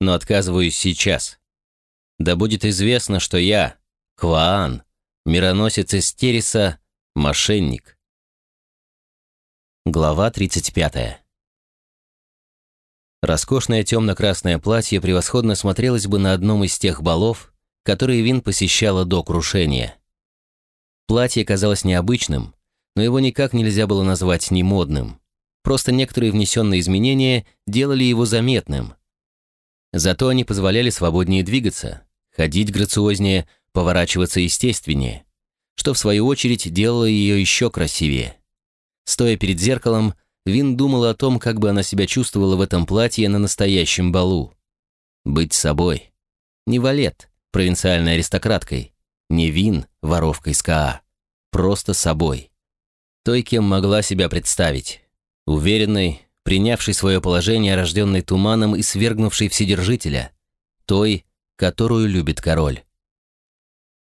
но отказываюсь сейчас. Да будет известно, что я, Хваан, мироносец из Тереса, мошенник. Глава 35. Роскошное темно-красное платье превосходно смотрелось бы на одном из тех балов, которые Вин посещала до крушения. Платье казалось необычным, но его никак нельзя было назвать немодным. Просто некоторые внесенные изменения делали его заметным. Зато они позволяли свободнее двигаться, ходить грациознее, поворачиваться естественнее, что в свою очередь делало ее еще красивее. Стоя перед зеркалом, Вин думала о том, как бы она себя чувствовала в этом платье на настоящем балу. Быть собой. Не валет, провинциальной аристократкой, не Вин, воровкой с КАА. Просто собой. Той, кем могла себя представить. Уверенной, принявшей свое положение, рожденной туманом и свергнувшей Вседержителя. Той, которую любит король.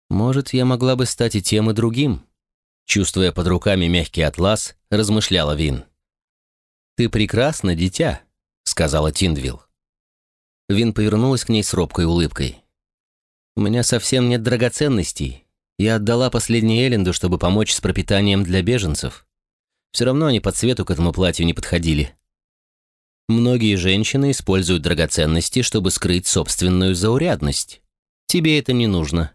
Может, я могла бы стать и тем, и другим? Чувствуя под руками мягкий атлас, размышляла Вин. «Ты прекрасна, дитя», — сказала Тиндвилл. Вин повернулась к ней с робкой улыбкой. «У меня совсем нет драгоценностей. Я отдала последний Элленду, чтобы помочь с пропитанием для беженцев. Все равно они по цвету к этому платью не подходили. Многие женщины используют драгоценности, чтобы скрыть собственную заурядность. Тебе это не нужно».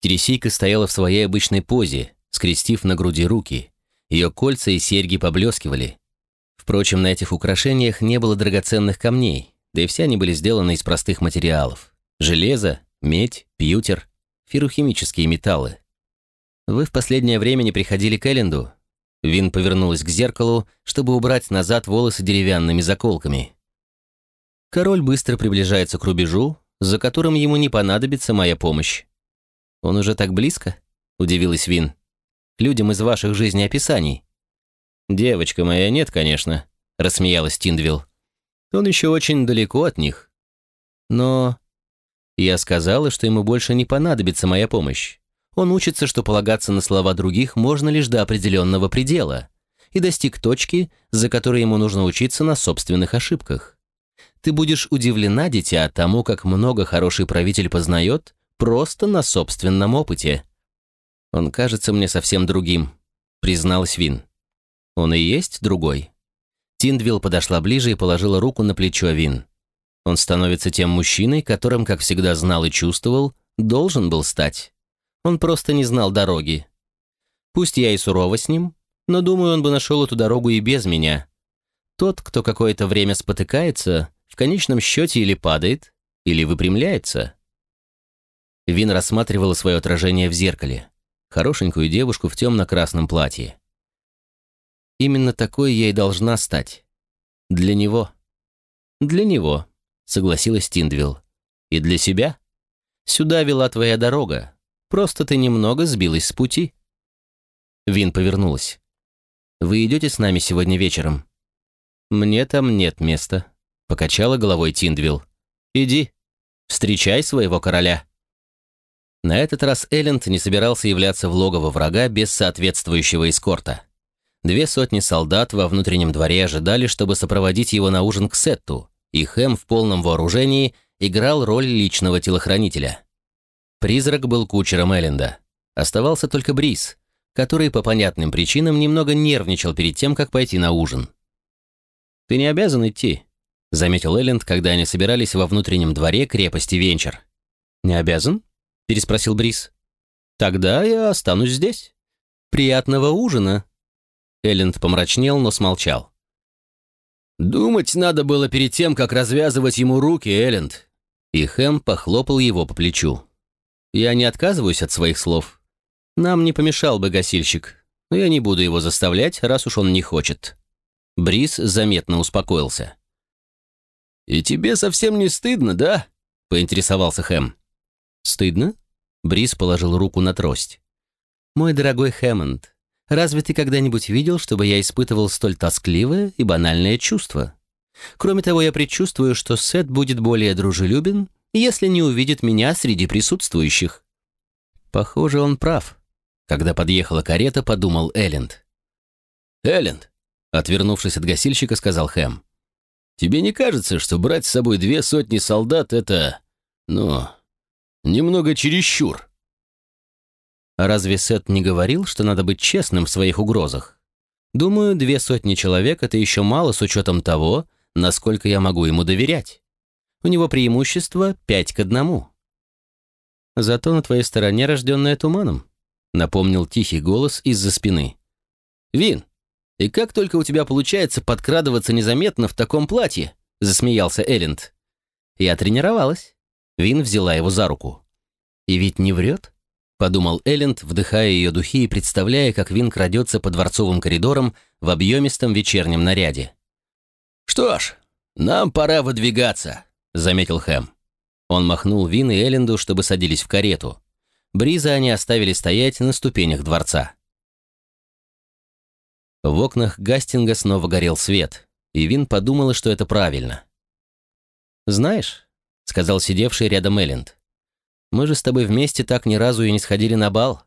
Тересийка стояла в своей обычной позе, скрестив на груди руки. Ее кольца и серьги поблескивали, Впрочем, на этих украшениях не было драгоценных камней, да и все они были сделаны из простых материалов. Железо, медь, пьютер, феррухимические металлы. «Вы в последнее время не приходили к Элленду?» Вин повернулась к зеркалу, чтобы убрать назад волосы деревянными заколками. Король быстро приближается к рубежу, за которым ему не понадобится моя помощь. «Он уже так близко?» – удивилась Вин. «Людям из ваших жизнеописаний». «Девочка моя, нет, конечно», — рассмеялась Тиндвилл. «Он еще очень далеко от них». «Но...» Я сказала, что ему больше не понадобится моя помощь. Он учится, что полагаться на слова других можно лишь до определенного предела, и достиг точки, за которой ему нужно учиться на собственных ошибках. Ты будешь удивлена, дитя, тому, как много хороший правитель познает просто на собственном опыте. Он кажется мне совсем другим, призналась Вин. Он и есть другой. Тиндвилл подошла ближе и положила руку на плечо Вин. Он становится тем мужчиной, которым, как всегда знал и чувствовал, должен был стать. Он просто не знал дороги. Пусть я и сурова с ним, но думаю, он бы нашел эту дорогу и без меня. Тот, кто какое-то время спотыкается, в конечном счете или падает, или выпрямляется. Вин рассматривала свое отражение в зеркале. Хорошенькую девушку в темно-красном платье. Именно такой и должна стать. Для него. Для него, согласилась Тиндвилл. И для себя? Сюда вела твоя дорога. Просто ты немного сбилась с пути. Вин повернулась. Вы идете с нами сегодня вечером? Мне там нет места, покачала головой Тиндвилл. Иди, встречай своего короля. На этот раз Элленд не собирался являться в логово врага без соответствующего эскорта. Две сотни солдат во внутреннем дворе ожидали, чтобы сопроводить его на ужин к Сетту, и Хэм в полном вооружении играл роль личного телохранителя. Призрак был кучером Элленда. Оставался только Брис, который по понятным причинам немного нервничал перед тем, как пойти на ужин. «Ты не обязан идти», — заметил Элленд, когда они собирались во внутреннем дворе крепости Венчер. «Не обязан?» — переспросил Брис. «Тогда я останусь здесь. Приятного ужина!» Элленд помрачнел, но смолчал. «Думать надо было перед тем, как развязывать ему руки, Элленд». И Хэм похлопал его по плечу. «Я не отказываюсь от своих слов. Нам не помешал бы гасильщик, но я не буду его заставлять, раз уж он не хочет». Брис заметно успокоился. «И тебе совсем не стыдно, да?» — поинтересовался Хэм. «Стыдно?» — Брис положил руку на трость. «Мой дорогой Хэммонд, Разве ты когда-нибудь видел, чтобы я испытывал столь тоскливое и банальное чувство? Кроме того, я предчувствую, что Сет будет более дружелюбен, если не увидит меня среди присутствующих. Похоже, он прав. Когда подъехала карета, подумал Элленд. «Элленд», — отвернувшись от гасильщика, сказал Хэм. тебе не кажется, что брать с собой две сотни солдат — это, ну, немного чересчур?» А разве Сет не говорил, что надо быть честным в своих угрозах? Думаю, две сотни человек — это еще мало с учетом того, насколько я могу ему доверять. У него преимущество пять к одному. Зато на твоей стороне рожденная туманом, напомнил тихий голос из-за спины. Вин, и как только у тебя получается подкрадываться незаметно в таком платье, засмеялся Элленд. Я тренировалась. Вин взяла его за руку. И ведь не врет? подумал Элленд, вдыхая ее духи и представляя, как Вин крадется по дворцовым коридорам в объемистом вечернем наряде. «Что ж, нам пора выдвигаться», — заметил Хэм. Он махнул Вин и Элленду, чтобы садились в карету. Бриза они оставили стоять на ступенях дворца. В окнах Гастинга снова горел свет, и Вин подумала, что это правильно. «Знаешь», — сказал сидевший рядом Элленд, мы же с тобой вместе так ни разу и не сходили на бал».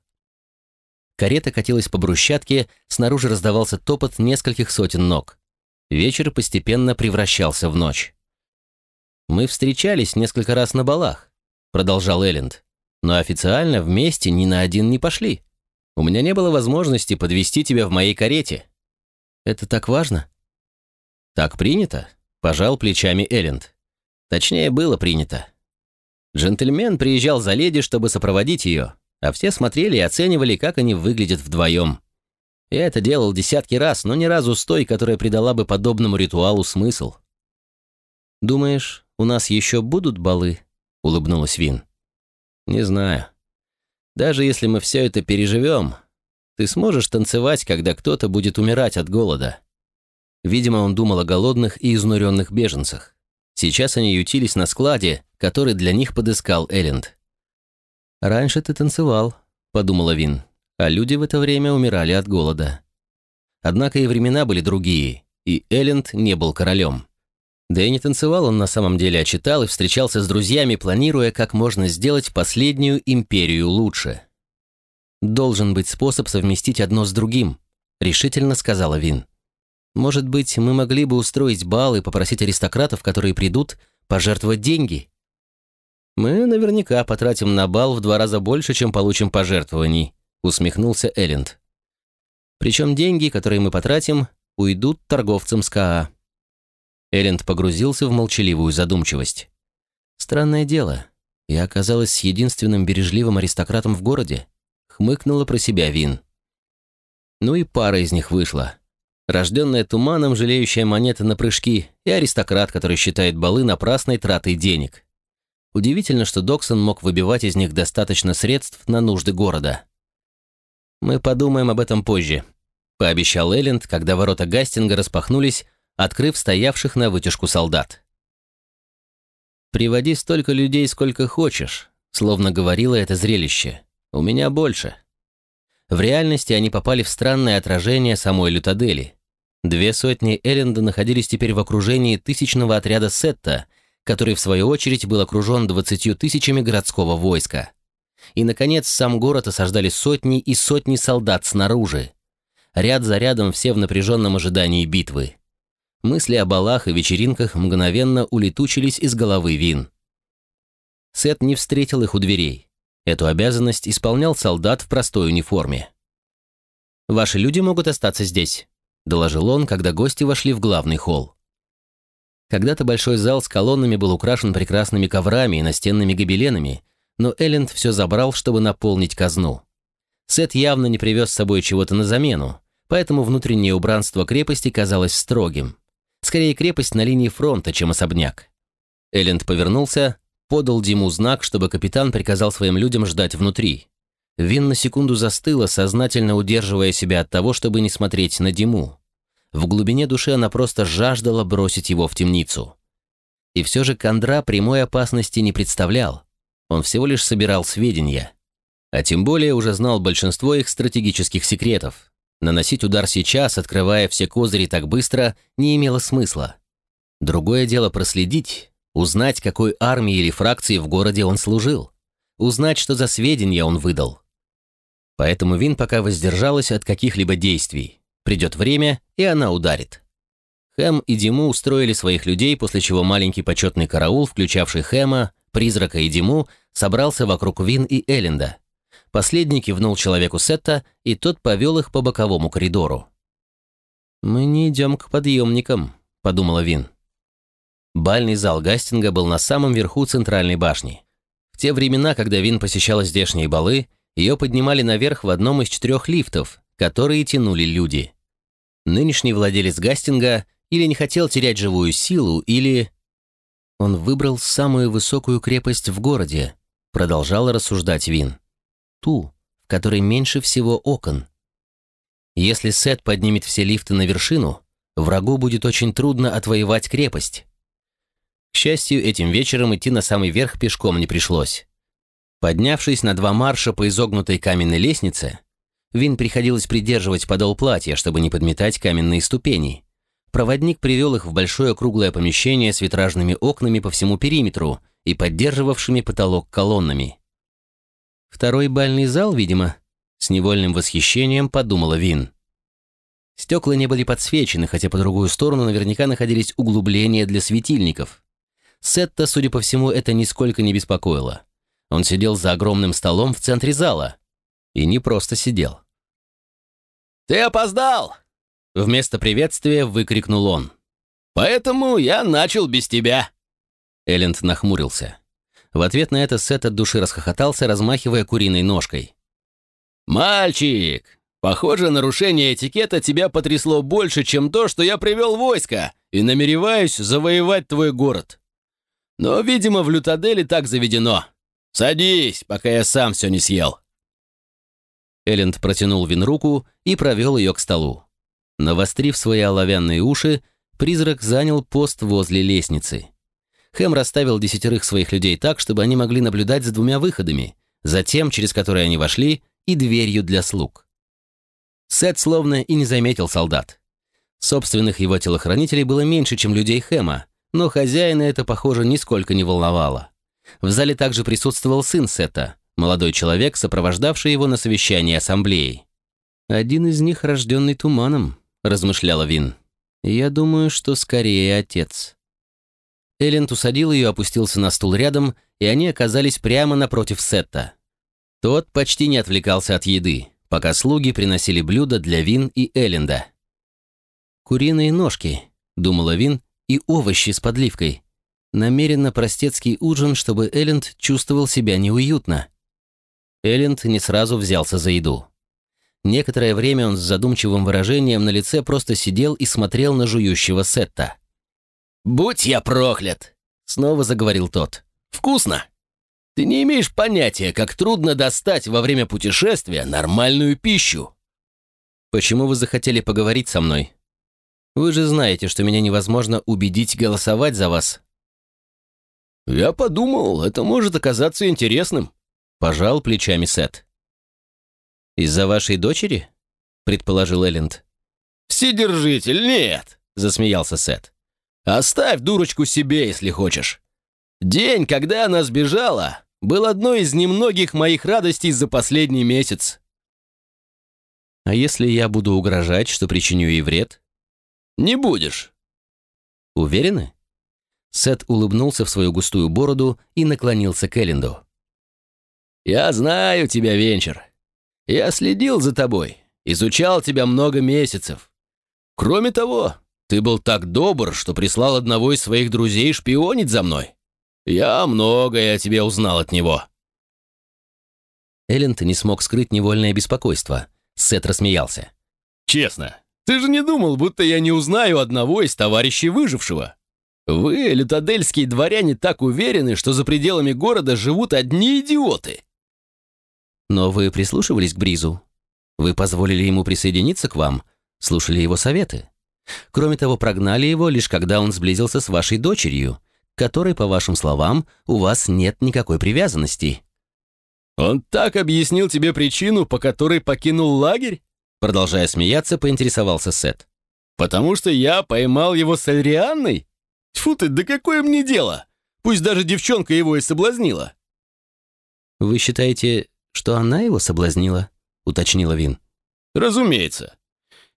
Карета катилась по брусчатке, снаружи раздавался топот нескольких сотен ног. Вечер постепенно превращался в ночь. «Мы встречались несколько раз на балах», — продолжал Элленд. «Но официально вместе ни на один не пошли. У меня не было возможности подвести тебя в моей карете». «Это так важно?» «Так принято», — пожал плечами Элленд. «Точнее, было принято. Джентльмен приезжал за леди, чтобы сопроводить ее, а все смотрели и оценивали, как они выглядят вдвоем. Я это делал десятки раз, но ни разу с той, которая придала бы подобному ритуалу смысл. «Думаешь, у нас еще будут балы?» — улыбнулась Вин. «Не знаю. Даже если мы все это переживем, ты сможешь танцевать, когда кто-то будет умирать от голода». Видимо, он думал о голодных и изнуренных беженцах. Сейчас они ютились на складе, который для них подыскал Элленд. «Раньше ты танцевал», — подумала Вин, а люди в это время умирали от голода. Однако и времена были другие, и Элленд не был королем. Да и не танцевал он на самом деле, а читал и встречался с друзьями, планируя, как можно сделать последнюю империю лучше. «Должен быть способ совместить одно с другим», — решительно сказала Вин. «Может быть, мы могли бы устроить бал и попросить аристократов, которые придут, пожертвовать деньги?» «Мы наверняка потратим на бал в два раза больше, чем получим пожертвований», усмехнулся Элленд. «Причем деньги, которые мы потратим, уйдут торговцам с КАА». Элленд погрузился в молчаливую задумчивость. «Странное дело. Я оказалась с единственным бережливым аристократом в городе», хмыкнула про себя Вин. Ну и пара из них вышла. Рожденная туманом, жалеющая монеты на прыжки, и аристократ, который считает балы напрасной тратой денег. Удивительно, что Доксон мог выбивать из них достаточно средств на нужды города. «Мы подумаем об этом позже», — пообещал Элленд, когда ворота Гастинга распахнулись, открыв стоявших на вытяжку солдат. «Приводи столько людей, сколько хочешь», — словно говорило это зрелище. «У меня больше». В реальности они попали в странное отражение самой Лютадели. Две сотни Элленда находились теперь в окружении тысячного отряда Сетта — который в свою очередь был окружен двадцатью тысячами городского войска. И, наконец, сам город осаждали сотни и сотни солдат снаружи. Ряд за рядом все в напряженном ожидании битвы. Мысли о балах и вечеринках мгновенно улетучились из головы Вин. Сет не встретил их у дверей. Эту обязанность исполнял солдат в простой униформе. «Ваши люди могут остаться здесь», — доложил он, когда гости вошли в главный холл. Когда-то большой зал с колоннами был украшен прекрасными коврами и настенными гобеленами, но Элленд все забрал, чтобы наполнить казну. Сет явно не привез с собой чего-то на замену, поэтому внутреннее убранство крепости казалось строгим. Скорее крепость на линии фронта, чем особняк. Элленд повернулся, подал Диму знак, чтобы капитан приказал своим людям ждать внутри. Вин на секунду застыла, сознательно удерживая себя от того, чтобы не смотреть на Диму. В глубине души она просто жаждала бросить его в темницу. И все же Кондра прямой опасности не представлял. Он всего лишь собирал сведения. А тем более уже знал большинство их стратегических секретов. Наносить удар сейчас, открывая все козыри так быстро, не имело смысла. Другое дело проследить, узнать, какой армии или фракции в городе он служил, узнать, что за сведения он выдал. Поэтому Вин пока воздержалась от каких-либо действий. Придет время, и она ударит. Хэм и Диму устроили своих людей, после чего маленький почетный караул, включавший Хэма, Призрака и Диму, собрался вокруг Вин и Элленда. Последний кивнул человеку Сетта, и тот повел их по боковому коридору. «Мы не идем к подъемникам», — подумала Вин. Бальный зал Гастинга был на самом верху центральной башни. В те времена, когда Вин посещала здешние балы, ее поднимали наверх в одном из четырех лифтов, которые тянули люди. Нынешний владелец Гастинга или не хотел терять живую силу, или... Он выбрал самую высокую крепость в городе, продолжала рассуждать Вин. Ту, в которой меньше всего окон. Если Сет поднимет все лифты на вершину, врагу будет очень трудно отвоевать крепость. К счастью, этим вечером идти на самый верх пешком не пришлось. Поднявшись на два марша по изогнутой каменной лестнице, Вин приходилось придерживать подол платья, чтобы не подметать каменные ступени. Проводник привел их в большое круглое помещение с витражными окнами по всему периметру и поддерживавшими потолок колоннами. Второй бальный зал, видимо, с невольным восхищением подумала Вин. Стекла не были подсвечены, хотя по другую сторону наверняка находились углубления для светильников. Сетта, судя по всему, это нисколько не беспокоило. Он сидел за огромным столом в центре зала. И не просто сидел. «Ты опоздал!» Вместо приветствия выкрикнул он. «Поэтому я начал без тебя!» Элленд нахмурился. В ответ на это Сет от души расхохотался, размахивая куриной ножкой. «Мальчик, похоже, нарушение этикета тебя потрясло больше, чем то, что я привел войско и намереваюсь завоевать твой город. Но, видимо, в Лютаделе так заведено. Садись, пока я сам все не съел». Элленд протянул Вин руку и провел ее к столу. Навострив свои оловянные уши, призрак занял пост возле лестницы. Хэм расставил десятерых своих людей так, чтобы они могли наблюдать за двумя выходами, затем, через которые они вошли, и дверью для слуг. Сет словно и не заметил солдат. Собственных его телохранителей было меньше, чем людей Хэма, но хозяина это, похоже, нисколько не волновало. В зале также присутствовал сын Сета, молодой человек, сопровождавший его на совещании ассамблеи. Один из них рожденный туманом, размышляла Вин. «Я думаю, что скорее отец». Элленд усадил ее, опустился на стул рядом, и они оказались прямо напротив Сетта. Тот почти не отвлекался от еды, пока слуги приносили блюда для Вин и Элленда. «Куриные ножки», — думала Вин, — «и овощи с подливкой. Намеренно простецкий ужин, чтобы Элленд чувствовал себя неуютно». Элленд не сразу взялся за еду. Некоторое время он с задумчивым выражением на лице просто сидел и смотрел на жующего Сетта. «Будь я проклят!» — снова заговорил тот. «Вкусно! Ты не имеешь понятия, как трудно достать во время путешествия нормальную пищу!» «Почему вы захотели поговорить со мной? Вы же знаете, что меня невозможно убедить голосовать за вас». «Я подумал, это может оказаться интересным», — пожал плечами Сет. «Из-за вашей дочери?» — предположил Элленд. «Вседержитель, нет!» — засмеялся Сет. «Оставь дурочку себе, если хочешь. День, когда она сбежала, был одной из немногих моих радостей за последний месяц». «А если я буду угрожать, что причиню ей вред?» «Не будешь». «Уверены?» Сет улыбнулся в свою густую бороду и наклонился к Элленду. «Я знаю тебя, Венчер. Я следил за тобой, изучал тебя много месяцев. Кроме того, ты был так добр, что прислал одного из своих друзей шпионить за мной. Я многое о тебе узнал от него». Элленд не смог скрыть невольное беспокойство. Сет рассмеялся. «Честно, ты же не думал, будто я не узнаю одного из товарищей выжившего? Вы, лютадельские дворяне, так уверены, что за пределами города живут одни идиоты. Но вы прислушивались к Бризу? Вы позволили ему присоединиться к вам? Слушали его советы? Кроме того, прогнали его лишь когда он сблизился с вашей дочерью, которой, по вашим словам, у вас нет никакой привязанности. «Он так объяснил тебе причину, по которой покинул лагерь?» Продолжая смеяться, поинтересовался Сет. «Потому что я поймал его с Альрианной? Тьфу ты, да какое мне дело? Пусть даже девчонка его и соблазнила». «Вы считаете, что она его соблазнила?» — уточнила Вин. «Разумеется.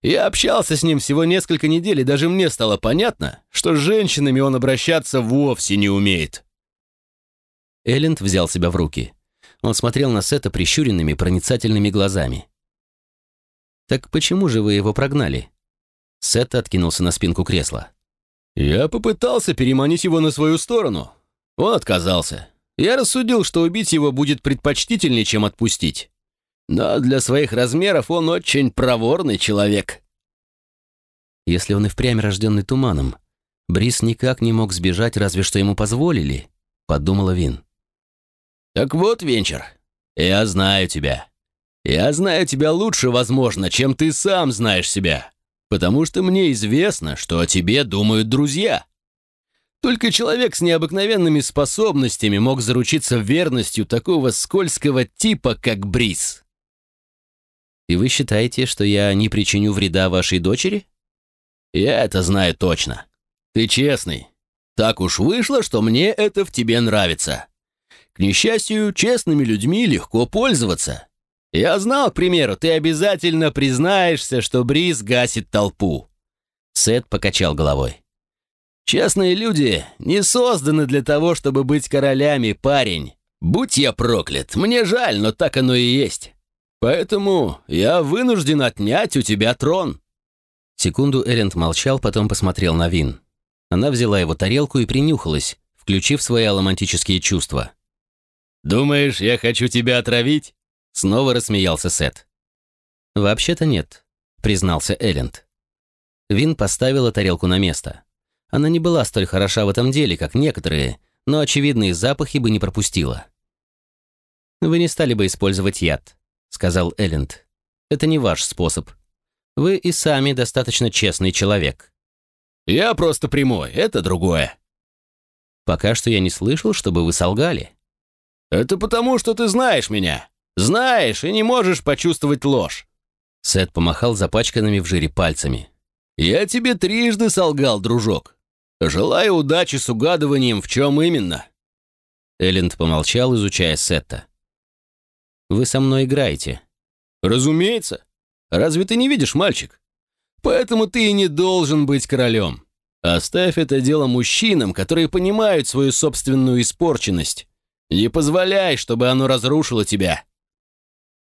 Я общался с ним всего несколько недель, и даже мне стало понятно, что с женщинами он обращаться вовсе не умеет. Элленд взял себя в руки. Он смотрел на Сета прищуренными проницательными глазами. «Так почему же вы его прогнали?» Сет откинулся на спинку кресла. «Я попытался переманить его на свою сторону. Он отказался. Я рассудил, что убить его будет предпочтительнее, чем отпустить. Но для своих размеров он очень проворный человек». Если он и впрямь рожденный туманом, Брис никак не мог сбежать, разве что ему позволили, подумала Вин. «Так вот, Венчер, я знаю тебя. Я знаю тебя лучше, возможно, чем ты сам знаешь себя, потому что мне известно, что о тебе думают друзья. Только человек с необыкновенными способностями мог заручиться верностью такого скользкого типа, как Брис. И вы считаете, что я не причиню вреда вашей дочери? Я это знаю точно. Ты честный. Так уж вышло, что мне это в тебе нравится. К несчастью, честными людьми легко пользоваться. Я знал, к примеру, ты обязательно признаешься, что Бриз гасит толпу. Сет покачал головой. Честные люди не созданы для того, чтобы быть королями, парень. Будь я проклят, мне жаль, но так оно и есть. Поэтому я вынужден отнять у тебя трон». Секунду Элленд молчал, потом посмотрел на Вин. Она взяла его тарелку и принюхалась, включив свои аломантические чувства. «Думаешь, я хочу тебя отравить?» Снова рассмеялся Сет. «Вообще-то нет», — признался Элленд. Вин поставила тарелку на место. Она не была столь хороша в этом деле, как некоторые, но очевидные запахи бы не пропустила. «Вы не стали бы использовать яд», — сказал Элленд. «Это не ваш способ. Вы и сами достаточно честный человек». «Я просто прямой, это другое». «Пока что я не слышал, чтобы вы солгали». «Это потому, что ты знаешь меня. Знаешь и не можешь почувствовать ложь». Сет помахал запачканными в жире пальцами. «Я тебе трижды солгал, дружок. Желаю удачи с угадыванием, в чем именно». Элленд помолчал, изучая Сетта. Вы со мной играете». «Разумеется. Разве ты не видишь, мальчик? Поэтому ты и не должен быть королем. Оставь это дело мужчинам, которые понимают свою собственную испорченность. Не позволяй, чтобы оно разрушило тебя».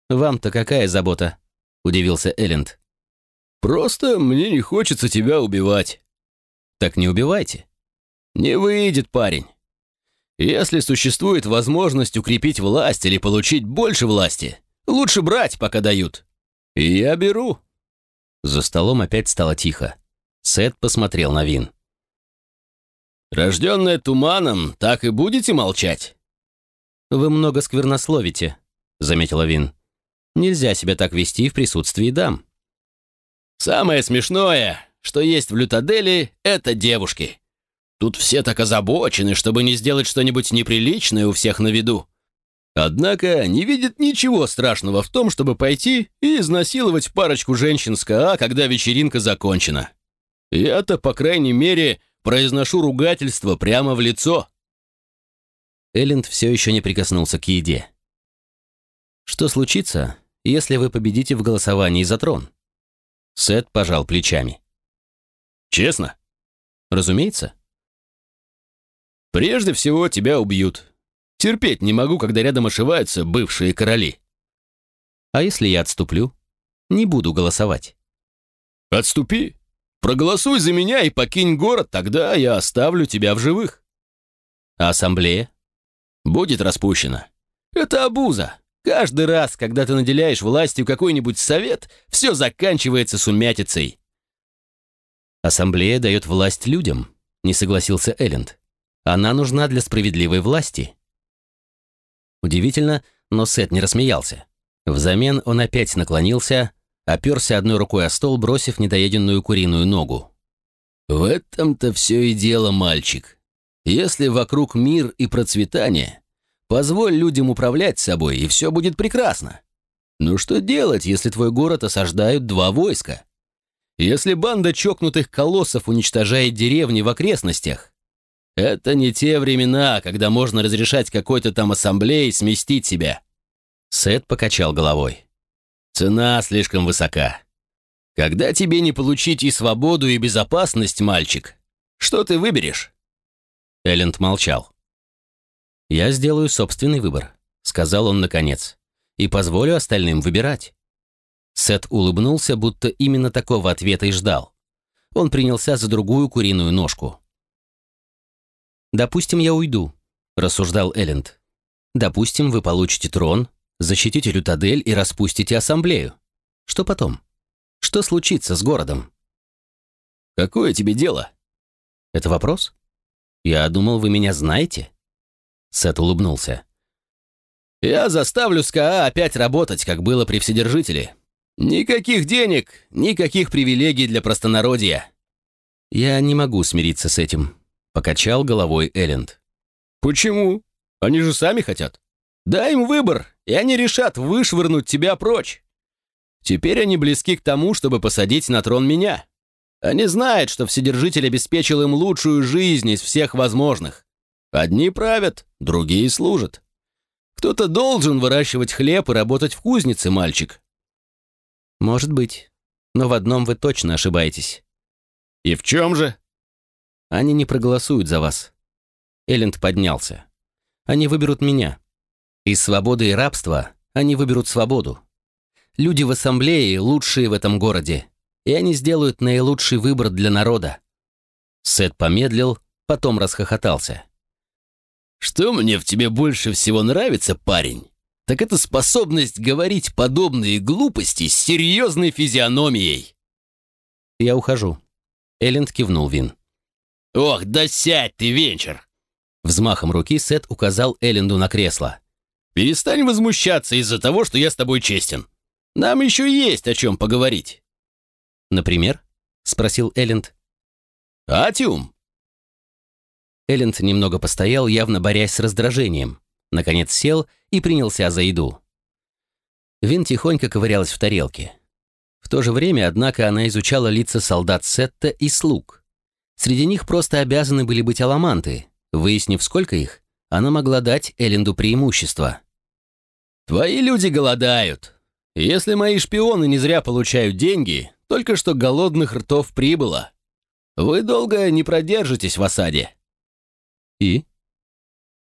«Вам-то какая забота?» – удивился Элленд. «Просто мне не хочется тебя убивать». «Так не убивайте». «Не выйдет, парень. Если существует возможность укрепить власть или получить больше власти, лучше брать, пока дают. И я беру». За столом опять стало тихо. Сет посмотрел на Вин. «Рожденная туманом, так и будете молчать?» «Вы много сквернословите», — заметила Вин. «Нельзя себя так вести в присутствии дам». «Самое смешное, что есть в Лютаделе, это девушки. Тут все так озабочены, чтобы не сделать что-нибудь неприличное у всех на виду. Однако не видят ничего страшного в том, чтобы пойти и изнасиловать парочку женщин с КА, когда вечеринка закончена. Я-то, по крайней мере, произношу ругательство прямо в лицо. Элленд все еще не прикоснулся к еде. «Что случится, если вы победите в голосовании за трон?» Сет пожал плечами. «Честно?» «Разумеется». Прежде всего тебя убьют. Терпеть не могу, когда рядом ошиваются бывшие короли. А если я отступлю? Не буду голосовать. Отступи. Проголосуй за меня и покинь город, тогда я оставлю тебя в живых. А ассамблея? Будет распущена. Это обуза. Каждый раз, когда ты наделяешь властью какой-нибудь совет, все заканчивается сумятицей. Ассамблея дает власть людям, не согласился Элленд. Она нужна для справедливой власти. Удивительно, но Сет не рассмеялся. Взамен он опять наклонился, оперся одной рукой о стол, бросив недоеденную куриную ногу. «В этом-то все и дело, мальчик. Если вокруг мир и процветание, позволь людям управлять собой, и все будет прекрасно. Но что делать, если твой город осаждают два войска? Если банда чокнутых колоссов уничтожает деревни в окрестностях, это не те времена, когда можно разрешать какой-то там ассамблее сместить себя. Сет покачал головой. Цена слишком высока. Когда тебе не получить и свободу, и безопасность, мальчик, что ты выберешь?» Элленд молчал. «Я сделаю собственный выбор», — сказал он наконец, «и позволю остальным выбирать». Сет улыбнулся, будто именно такого ответа и ждал. Он принялся за другую куриную ножку. «Допустим, я уйду», — рассуждал Элленд. «Допустим, вы получите трон, защитите Лютадель и распустите ассамблею. Что потом? Что случится с городом?» «Какое тебе дело?» «Это вопрос? Я думал, вы меня знаете?» Сет улыбнулся. «Я заставлю СКА опять работать, как было при Вседержителе. Никаких денег, никаких привилегий для простонародья». «Я не могу смириться с этим», — покачал головой Элленд. «Почему? Они же сами хотят. Дай им выбор, и они решат вышвырнуть тебя прочь. Теперь они близки к тому, чтобы посадить на трон меня. Они знают, что Вседержитель обеспечил им лучшую жизнь из всех возможных. Одни правят, другие служат. Кто-то должен выращивать хлеб и работать в кузнице, мальчик». «Может быть. Но в одном вы точно ошибаетесь». «И в чем же?» Они не проголосуют за вас. Элленд поднялся. Они выберут меня. Из свободы и рабства они выберут свободу. Люди в ассамблее лучшие в этом городе, и они сделают наилучший выбор для народа. Сет помедлил, потом расхохотался. «Что мне в тебе больше всего нравится, парень, так это способность говорить подобные глупости с серьезной физиономией». «Я ухожу». Элленд кивнул Вин. «Ох, да сядь ты, Венчер!» Взмахом руки Сет указал Элленду на кресло. «Перестань возмущаться из-за того, что я с тобой честен. Нам еще есть о чем поговорить». «Например?» — спросил Элленд. «Атиум». Элленд немного постоял, явно борясь с раздражением. Наконец сел и принялся за еду. Вин тихонько ковырялась в тарелке. В то же время, однако, она изучала лица солдат Сетта и слуг. Среди них просто обязаны были быть аламанты. Выяснив, сколько их, она могла дать Элленду преимущество. «Твои люди голодают. Если мои шпионы не зря получают деньги, только что голодных ртов прибыло. Вы долго не продержитесь в осаде». «И?»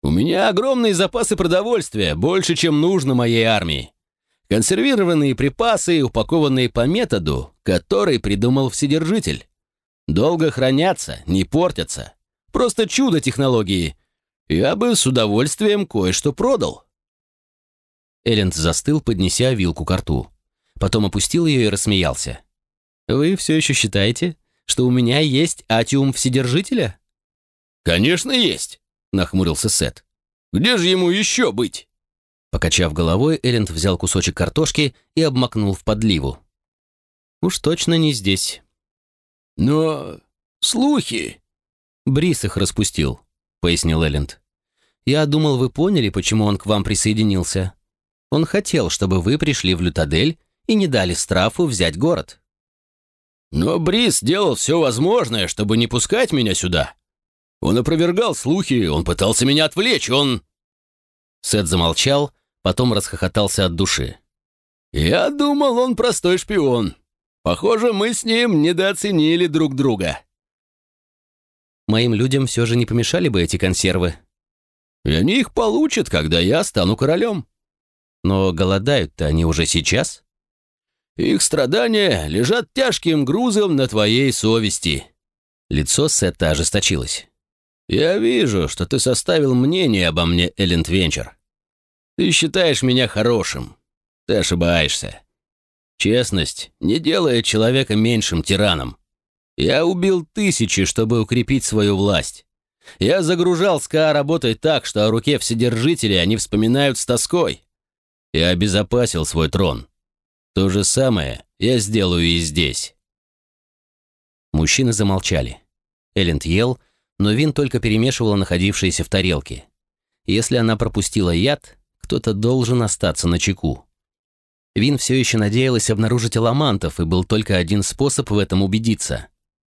«У меня огромные запасы продовольствия, больше, чем нужно моей армии. Консервированные припасы, упакованные по методу, который придумал Вседержитель. Долго хранятся, не портятся. Просто чудо технологии. Я бы с удовольствием кое-что продал». Элленд застыл, поднеся вилку к рту. Потом опустил ее и рассмеялся. «Вы все еще считаете, что у меня есть атиум Вседержителя?» «Конечно есть», — нахмурился Сет. «Где же ему еще быть?» Покачав головой, Элленд взял кусочек картошки и обмакнул в подливу. «Уж точно не здесь. «Но слухи...» «Брис их распустил», — пояснил Элленд. «Я думал, вы поняли, почему он к вам присоединился. Он хотел, чтобы вы пришли в Лютадель и не дали Страфу взять город». «Но Брис делал все возможное, чтобы не пускать меня сюда. Он опровергал слухи, он пытался меня отвлечь, он...» Сет замолчал, потом расхохотался от души. «Я думал, он простой шпион. Похоже, мы с ним недооценили друг друга. Моим людям все же не помешали бы эти консервы. И они их получат, когда я стану королем. Но голодают-то они уже сейчас. Их страдания лежат тяжким грузом на твоей совести. Лицо Сетта ожесточилось. Я вижу, что ты составил мнение обо мне, Элленд Венчер. Ты считаешь меня хорошим. Ты ошибаешься. Честность не делает человека меньшим тираном. Я убил тысячи, чтобы укрепить свою власть. Я загружал СКА работой так, что о руке Вседержителя они вспоминают с тоской. Я обезопасил свой трон. То же самое я сделаю и здесь. Мужчины замолчали. Элленд ел, но Вин только перемешивала находившиеся в тарелке. Если она пропустила яд, кто-то должен остаться на чеку. Вин все еще надеялась обнаружить аламантов, и был только один способ в этом убедиться.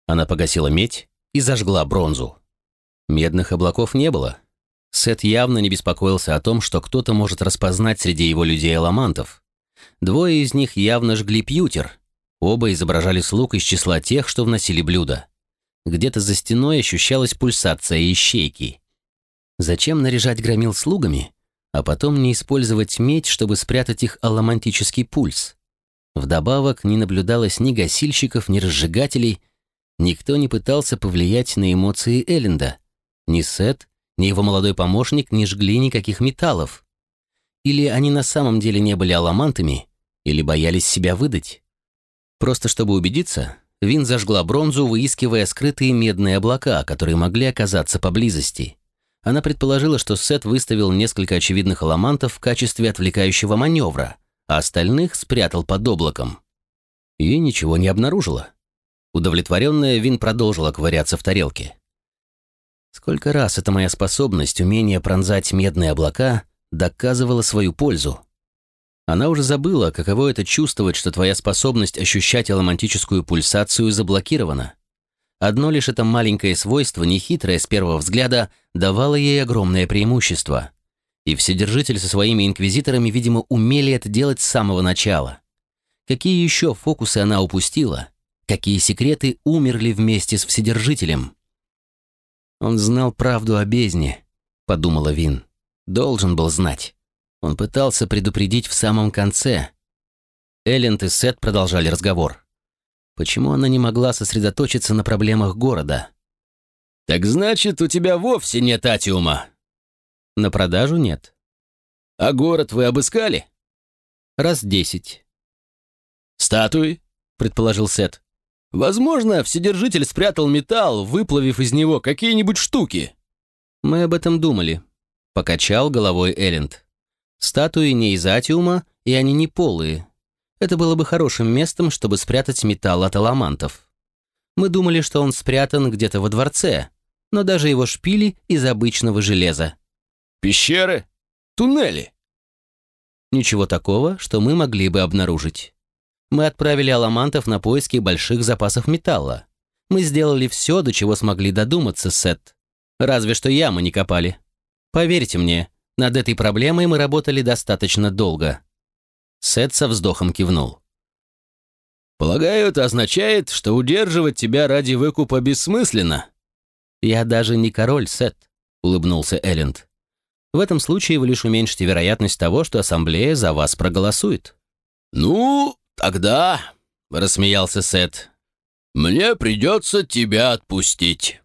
Она погасила медь и зажгла бронзу. Медных облаков не было. Сет явно не беспокоился о том, что кто-то может распознать среди его людей аламантов. Двое из них явно жгли пьютер. Оба изображали слуг из числа тех, что вносили блюда. Где-то за стеной ощущалась пульсация ищейки. Зачем наряжать громил слугами, а потом не использовать медь, чтобы спрятать их аламантический пульс? Вдобавок не наблюдалось ни гасильщиков, ни разжигателей, никто не пытался повлиять на эмоции Элленда. Ни Сет, ни его молодой помощник не жгли никаких металлов. Или они на самом деле не были аламантами, или боялись себя выдать. Просто чтобы убедиться, Вин зажгла бронзу, выискивая скрытые медные облака, которые могли оказаться поблизости. Она предположила, что Сет выставил несколько очевидных аламантов в качестве отвлекающего маневра, а остальных спрятал под облаком. И ничего не обнаружила. Удовлетворенная, Вин продолжила ковыряться в тарелке. Сколько раз эта моя способность, умение пронзать медные облака, доказывала свою пользу. Она уже забыла, каково это чувствовать, что твоя способность ощущать романтическую пульсацию заблокирована. Одно лишь это маленькое свойство, нехитрое с первого взгляда, давало ей огромное преимущество. И Вседержитель со своими инквизиторами, видимо, умели это делать с самого начала. Какие еще фокусы она упустила? Какие секреты умерли вместе с Вседержителем? Он знал правду о бездне, подумала Вин. Должен был знать. Он пытался предупредить в самом конце. Элленд и Сет продолжали разговор. Почему она не могла сосредоточиться на проблемах города? «Так значит, у тебя вовсе нет атиума?» «На продажу нет». «А город вы обыскали?» «Раз десять». «Статуи?» — предположил Сет. «Возможно, Вседержитель спрятал металл, выплавив из него какие-нибудь штуки». «Мы об этом думали», — покачал головой Элленд. Статуи не из атиума, и они не полые. Это было бы хорошим местом, чтобы спрятать металл от аламантов. Мы думали, что он спрятан где-то во дворце, но даже его шпили из обычного железа. Пещеры? Туннели? Ничего такого, что мы могли бы обнаружить. Мы отправили аламантов на поиски больших запасов металла. Мы сделали все, до чего смогли додуматься, Сет. Разве что ямы не копали. Поверьте мне, над этой проблемой мы работали достаточно долго. Сет со вздохом кивнул. «Полагаю, это означает, что удерживать тебя ради выкупа бессмысленно?» «Я даже не король, Сет», — улыбнулся Элленд. «В этом случае вы лишь уменьшите вероятность того, что ассамблея за вас проголосует». «Ну, тогда», — рассмеялся Сет, — «мне придется тебя отпустить».